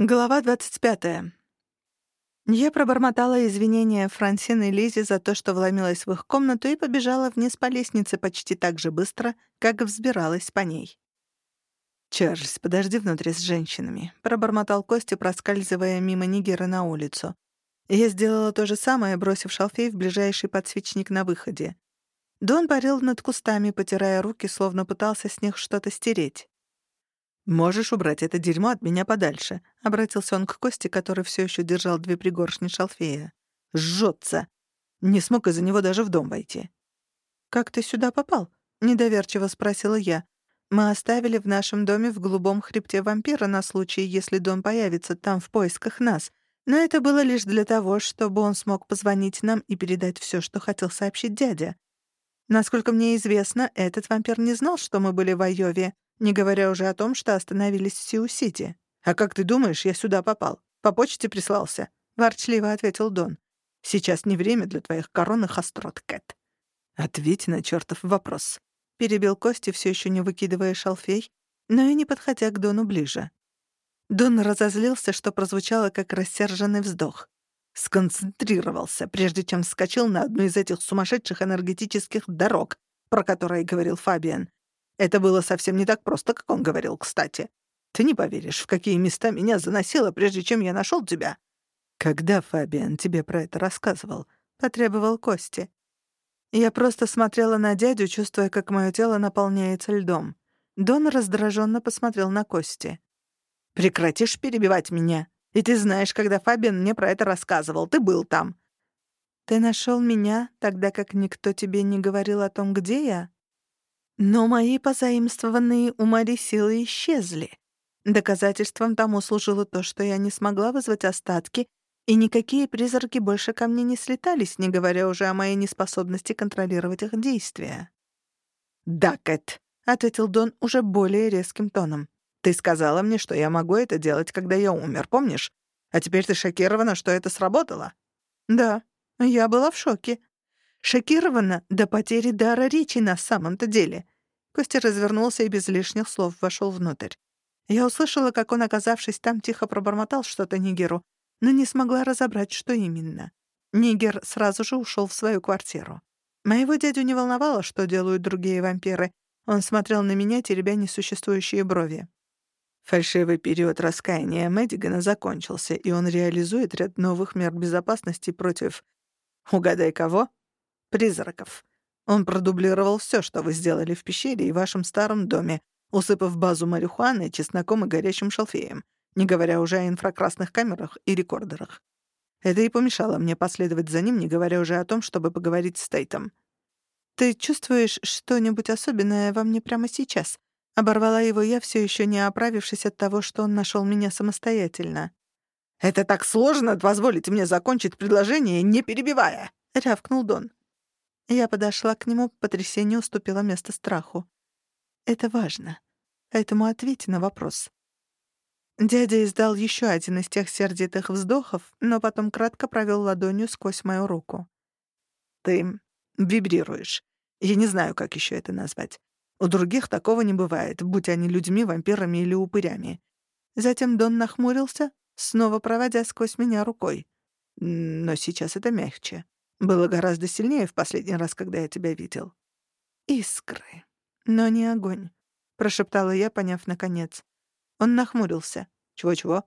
Глава 25. Я пробормотала извинения Франсин и Лизе за то, что вломилась в их комнату и побежала вниз по лестнице почти так же быстро, как взбиралась по ней. «Чарльз, подожди внутри с женщинами», — пробормотал Костя, проскальзывая мимо Нигера на улицу. Я сделала то же самое, бросив шалфей в ближайший подсвечник на выходе. Дон парил над кустами, потирая руки, словно пытался с них что-то стереть. «Можешь убрать это дерьмо от меня подальше», — обратился он к Косте, который все еще держал две пригоршни шалфея. «Жжётся! Не смог из-за него даже в дом войти». «Как ты сюда попал?» — недоверчиво спросила я. «Мы оставили в нашем доме в голубом хребте вампира на случай, если Дон появится там в поисках нас. Но это было лишь для того, чтобы он смог позвонить нам и передать все, что хотел сообщить дядя. Насколько мне известно, этот вампир не знал, что мы были в Айове, не говоря уже о том, что остановились в Сиу-Сити. «А как ты думаешь, я сюда попал? По почте прислался?» — ворчливо ответил Дон. «Сейчас не время для твоих коронных острот, Кэт». «Ответь на чертов вопрос», — перебил Кости, все еще не выкидывая шалфей, но и не подходя к Дону ближе. Дон разозлился, что прозвучало как рассерженный вздох. Сконцентрировался, прежде чем вскочил на одну из этих сумасшедших энергетических дорог, про которые говорил Фабиан, это было совсем не так просто, как он говорил, кстати. Ты не поверишь, в какие места меня заносило, прежде чем я нашел тебя. Когда Фабиан тебе про это рассказывал? Потребовал Кости. Я просто смотрела на дядю, чувствуя, как мое тело наполняется льдом. Дон раздраженно посмотрел на Кости. «Прекратишь перебивать меня. И ты знаешь, когда Фабиан мне про это рассказывал, ты был там». «Ты нашел меня, тогда как никто тебе не говорил о том, где я?» Но мои позаимствованные у Мари силы исчезли. Доказательством тому служило то, что я не смогла вызвать остатки, и никакие призраки больше ко мне не слетались, не говоря уже о моей неспособности контролировать их действия. «Да, Кэт», — ответил Дон уже более резким тоном. «Ты сказала мне, что я могу это делать, когда я умер, помнишь? А теперь ты шокирована, что это сработало?» «Да, я была в шоке. Шокирована до потери дара речи на самом-то деле. Костя развернулся и без лишних слов вошел внутрь. Я услышала, как он, оказавшись там, тихо пробормотал что-то Нигеру, но не смогла разобрать, что именно. Нигер сразу же ушел в свою квартиру. Моего дядю не волновало, что делают другие вампиры. Он смотрел на меня, теребя несуществующие брови. Фальшивый период раскаяния Мэддигана закончился, и он реализует ряд новых мер безопасности против... Угадай кого? Призраков. Он продублировал все, что вы сделали в пещере и вашем старом доме, усыпав базу марихуаны, чесноком и горящим шалфеем, не говоря уже о инфракрасных камерах и рекордерах. Это и помешало мне последовать за ним, не говоря уже о том, чтобы поговорить с Тейтом. «Ты чувствуешь что-нибудь особенное во мне прямо сейчас?» Оборвала его я, все еще не оправившись от того, что он нашел меня самостоятельно. «Это так сложно позволить мне закончить предложение, не перебивая!» — рявкнул Дон. Я подошла к нему, потрясение уступило место страху. «Это важно. Поэтому ответь на вопрос». Дядя издал еще один из тех сердитых вздохов, но потом кратко провел ладонью сквозь мою руку. «Ты вибрируешь. Я не знаю, как еще это назвать. У других такого не бывает, будь они людьми, вампирами или упырями». Затем Дон нахмурился, снова проводя сквозь меня рукой. Но сейчас это мягче. Было гораздо сильнее в последний раз, когда я тебя видел. Искры, но не огонь, прошептала я, поняв наконец. Он нахмурился. Чего-чего?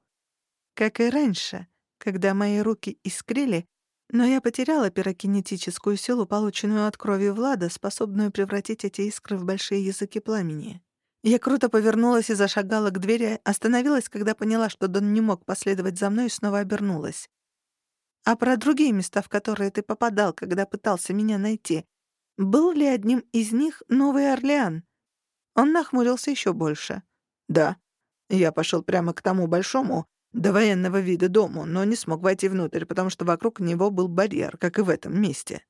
Как и раньше, когда мои руки искрили, но я потеряла пирокинетическую силу, полученную от крови Влада, способную превратить эти искры в большие языки пламени. Я круто повернулась и зашагала к двери, остановилась, когда поняла, что Дон не мог последовать за мной, и снова обернулась. А про другие места, в которые ты попадал, когда пытался меня найти, был ли одним из них Новый Орлеан? Он нахмурился еще больше. Да. Я пошел прямо к тому большому, до военного вида дому, но не смог войти внутрь, потому что вокруг него был барьер, как и в этом месте.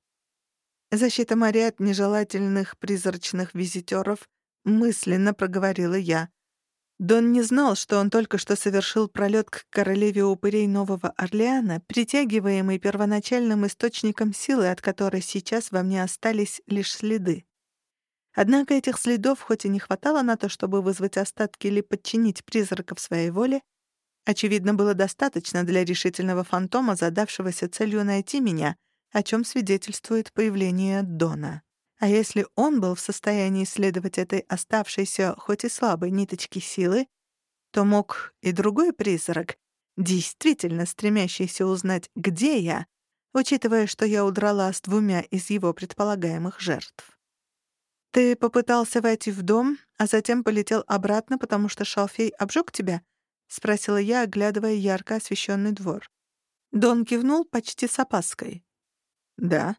Защита Марии от нежелательных призрачных визитеров мысленно проговорила я. Дон не знал, что он только что совершил пролет к королеве упырей Нового Орлеана, притягиваемый первоначальным источником силы, от которой сейчас во мне остались лишь следы. Однако этих следов хоть и не хватало на то, чтобы вызвать остатки или подчинить призраков своей воле, Очевидно, было достаточно для решительного фантома, задавшегося целью найти меня, о чем свидетельствует появление Дона. А если он был в состоянии исследовать этой оставшейся, хоть и слабой ниточки силы, то мог и другой призрак, действительно стремящийся узнать, где я, учитывая, что я удрала с двумя из его предполагаемых жертв. «Ты попытался войти в дом, а затем полетел обратно, потому что Шалфей обжег тебя?» — спросила я, оглядывая ярко освещенный двор. Дон кивнул почти с опаской. «Да».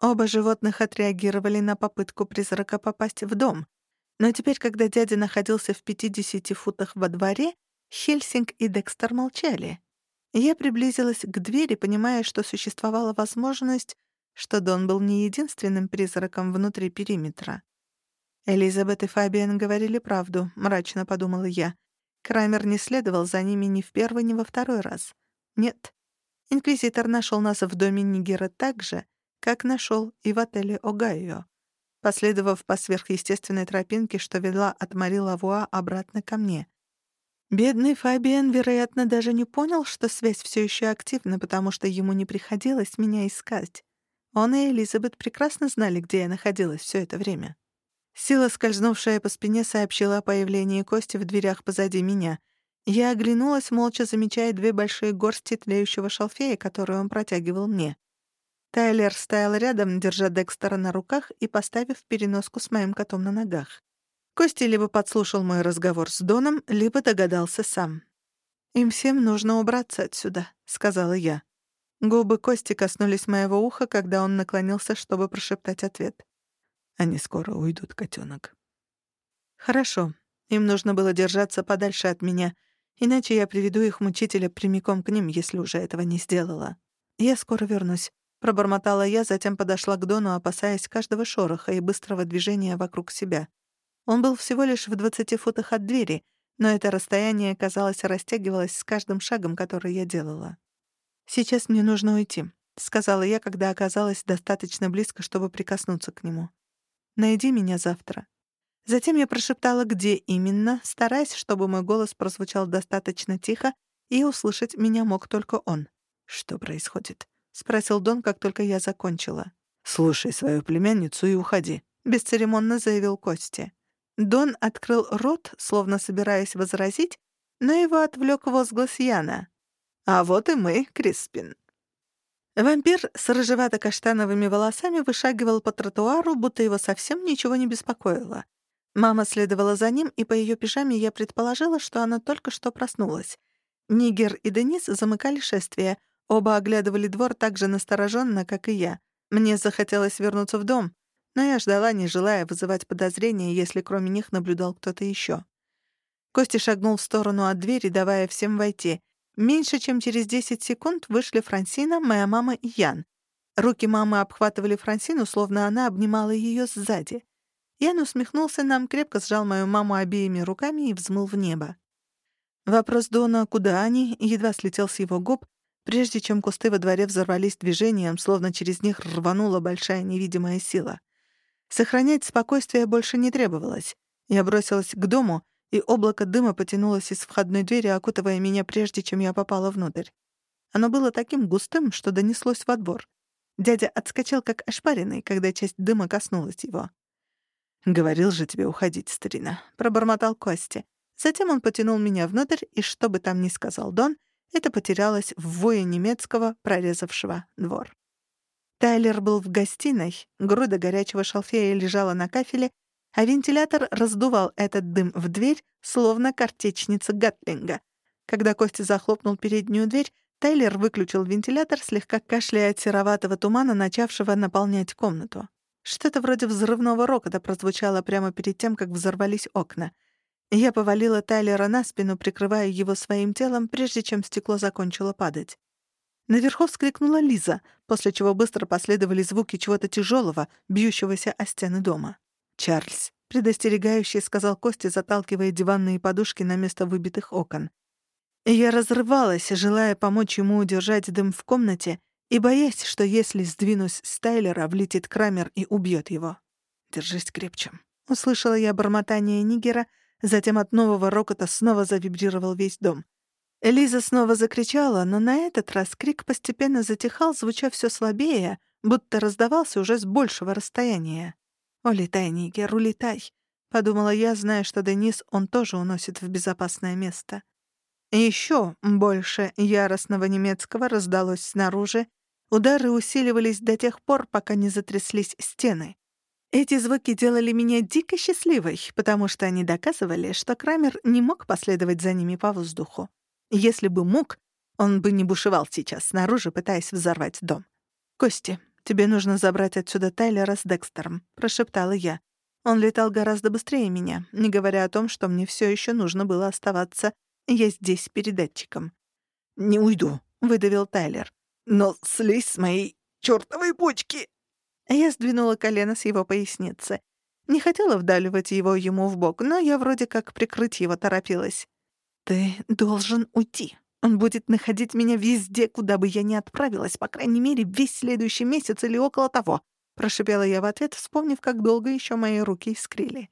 Оба животных отреагировали на попытку призрака попасть в дом. Но теперь, когда дядя находился в 50 футах во дворе, Хельсинг и Декстер молчали. Я приблизилась к двери, понимая, что существовала возможность, что Дон был не единственным призраком внутри периметра. Элизабет и Фабиан говорили правду, мрачно подумала я. Крамер не следовал за ними ни в первый, ни во второй раз. Нет. Инквизитор нашел нас в доме Нигера так же, как нашел и в отеле Огайо, последовав по сверхъестественной тропинке, что вела от Мари Лавуа обратно ко мне. Бедный Фабиан, вероятно, даже не понял, что связь все еще активна, потому что ему не приходилось меня искать. Он и Элизабет прекрасно знали, где я находилась все это время. Сила, скользнувшая по спине, сообщила о появлении Кости в дверях позади меня. Я оглянулась, молча замечая две большие горсти тлеющего шалфея, которые он протягивал мне. Тайлер стоял рядом, держа Декстера на руках и поставив переноску с моим котом на ногах. Кости либо подслушал мой разговор с Доном, либо догадался сам. «Им всем нужно убраться отсюда», — сказала я. Губы Кости коснулись моего уха, когда он наклонился, чтобы прошептать ответ. «Они скоро уйдут, котенок. «Хорошо. Им нужно было держаться подальше от меня, иначе я приведу их мучителя прямиком к ним, если уже этого не сделала. Я скоро вернусь», — пробормотала я, затем подошла к Дону, опасаясь каждого шороха и быстрого движения вокруг себя. Он был всего лишь в двадцати футах от двери, но это расстояние, казалось, растягивалось с каждым шагом, который я делала. «Сейчас мне нужно уйти», — сказала я, когда оказалась достаточно близко, чтобы прикоснуться к нему. «Найди меня завтра». Затем я прошептала, где именно, стараясь, чтобы мой голос прозвучал достаточно тихо, и услышать меня мог только он. «Что происходит?» — спросил Дон, как только я закончила. «Слушай свою племянницу и уходи», — бесцеремонно заявил Кости. Дон открыл рот, словно собираясь возразить, но его отвлек возглас Яна. «А вот и мы, Криспин». Вампир с рыжевато-каштановыми волосами вышагивал по тротуару, будто его совсем ничего не беспокоило. Мама следовала за ним, и по ее пижаме я предположила, что она только что проснулась. Нигер и Денис замыкали шествие. Оба оглядывали двор так же настороженно, как и я. Мне захотелось вернуться в дом, но я ждала, не желая вызывать подозрения, если кроме них наблюдал кто-то еще. Костя шагнул в сторону от двери, давая всем войти. Меньше чем через 10 секунд вышли Франсина, моя мама и Ян. Руки мамы обхватывали Франсину, словно она обнимала ее сзади. Ян усмехнулся нам, крепко сжал мою маму обеими руками и взмыл в небо. Вопрос Дона «Куда они?» едва слетел с его губ, прежде чем кусты во дворе взорвались движением, словно через них рванула большая невидимая сила. Сохранять спокойствие больше не требовалось. Я бросилась к дому, и облако дыма потянулось из входной двери, окутывая меня прежде, чем я попала внутрь. Оно было таким густым, что донеслось во двор. Дядя отскочил как ошпаренный, когда часть дыма коснулась его. «Говорил же тебе уходить, старина», — пробормотал Кости. Затем он потянул меня внутрь, и что бы там ни сказал Дон, это потерялось в вое немецкого, прорезавшего двор. Тайлер был в гостиной, груда горячего шалфея лежала на кафеле, а вентилятор раздувал этот дым в дверь, словно картечница Гатлинга. Когда Костя захлопнул переднюю дверь, Тайлер выключил вентилятор, слегка кашляя от сероватого тумана, начавшего наполнять комнату. Что-то вроде взрывного рокота прозвучало прямо перед тем, как взорвались окна. Я повалила Тайлера на спину, прикрывая его своим телом, прежде чем стекло закончило падать. Наверху вскрикнула Лиза, после чего быстро последовали звуки чего-то тяжелого, бьющегося о стены дома. «Чарльз», — предостерегающий сказал Костя, заталкивая диванные подушки на место выбитых окон. Я разрывалась, желая помочь ему удержать дым в комнате и боясь, что если сдвинусь с Тайлера, влетит Крамер и убьет его. «Держись крепче», — услышала я бормотание Нигера, затем от нового рокота снова завибрировал весь дом. Элиза снова закричала, но на этот раз крик постепенно затихал, звуча все слабее, будто раздавался уже с большего расстояния. «Улетай, Нигер, улетай!» — подумала я, зная, что Денис он тоже уносит в безопасное место. Еще больше яростного немецкого раздалось снаружи, удары усиливались до тех пор, пока не затряслись стены. Эти звуки делали меня дико счастливой, потому что они доказывали, что Крамер не мог последовать за ними по воздуху. Если бы мог, он бы не бушевал сейчас снаружи, пытаясь взорвать дом. «Кости, тебе нужно забрать отсюда Тайлера с Декстером», — прошептала я. Он летал гораздо быстрее меня, не говоря о том, что мне все еще нужно было оставаться. Я здесь передатчиком. «Не уйду», — выдавил Тайлер. «Но слезь с моей чёртовой почки!» Я сдвинула колено с его поясницы. Не хотела вдаливать его ему в бок, но я вроде как прикрыть его торопилась. «Ты должен уйти. Он будет находить меня везде, куда бы я ни отправилась, по крайней мере, весь следующий месяц или около того», — прошипела я в ответ, вспомнив, как долго еще мои руки искрили.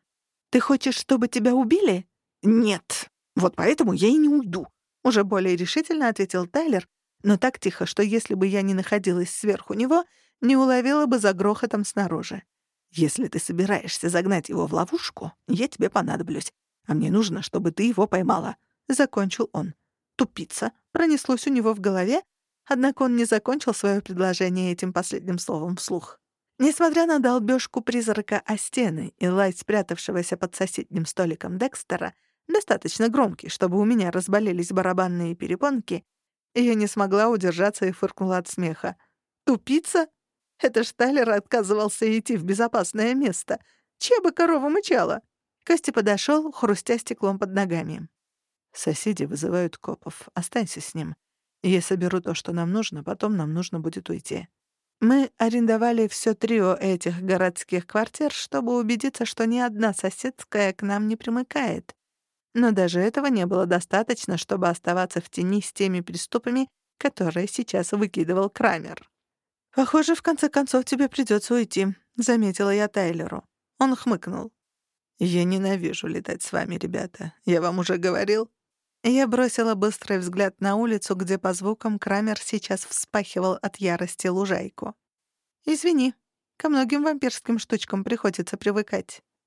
«Ты хочешь, чтобы тебя убили?» «Нет. Вот поэтому я и не уйду», — уже более решительно ответил Тайлер, но так тихо, что если бы я не находилась сверху него — не уловила бы за грохотом снаружи. «Если ты собираешься загнать его в ловушку, я тебе понадоблюсь, а мне нужно, чтобы ты его поймала», — закончил он. «Тупица» пронеслось у него в голове, однако он не закончил свое предложение этим последним словом вслух. Несмотря на долбёжку призрака о стены и лай спрятавшегося под соседним столиком Декстера, достаточно громкий, чтобы у меня разболелись барабанные перепонки, я не смогла удержаться и фыркнула от смеха. «Тупица? Это ж Тайлер отказывался идти в безопасное место. Чья бы корова мычала? Костя подошел, хрустя стеклом под ногами. Соседи вызывают копов. Останься с ним. Я соберу то, что нам нужно, потом нам нужно будет уйти. Мы арендовали все трио этих городских квартир, чтобы убедиться, что ни одна соседская к нам не примыкает. Но даже этого не было достаточно, чтобы оставаться в тени с теми приступами, которые сейчас выкидывал Крамер. «Похоже, в конце концов тебе придется уйти», — заметила я Тайлеру. Он хмыкнул. «Я ненавижу летать с вами, ребята. Я вам уже говорил?» Я бросила быстрый взгляд на улицу, где по звукам Крамер сейчас вспахивал от ярости лужайку. «Извини, ко многим вампирским штучкам приходится привыкать».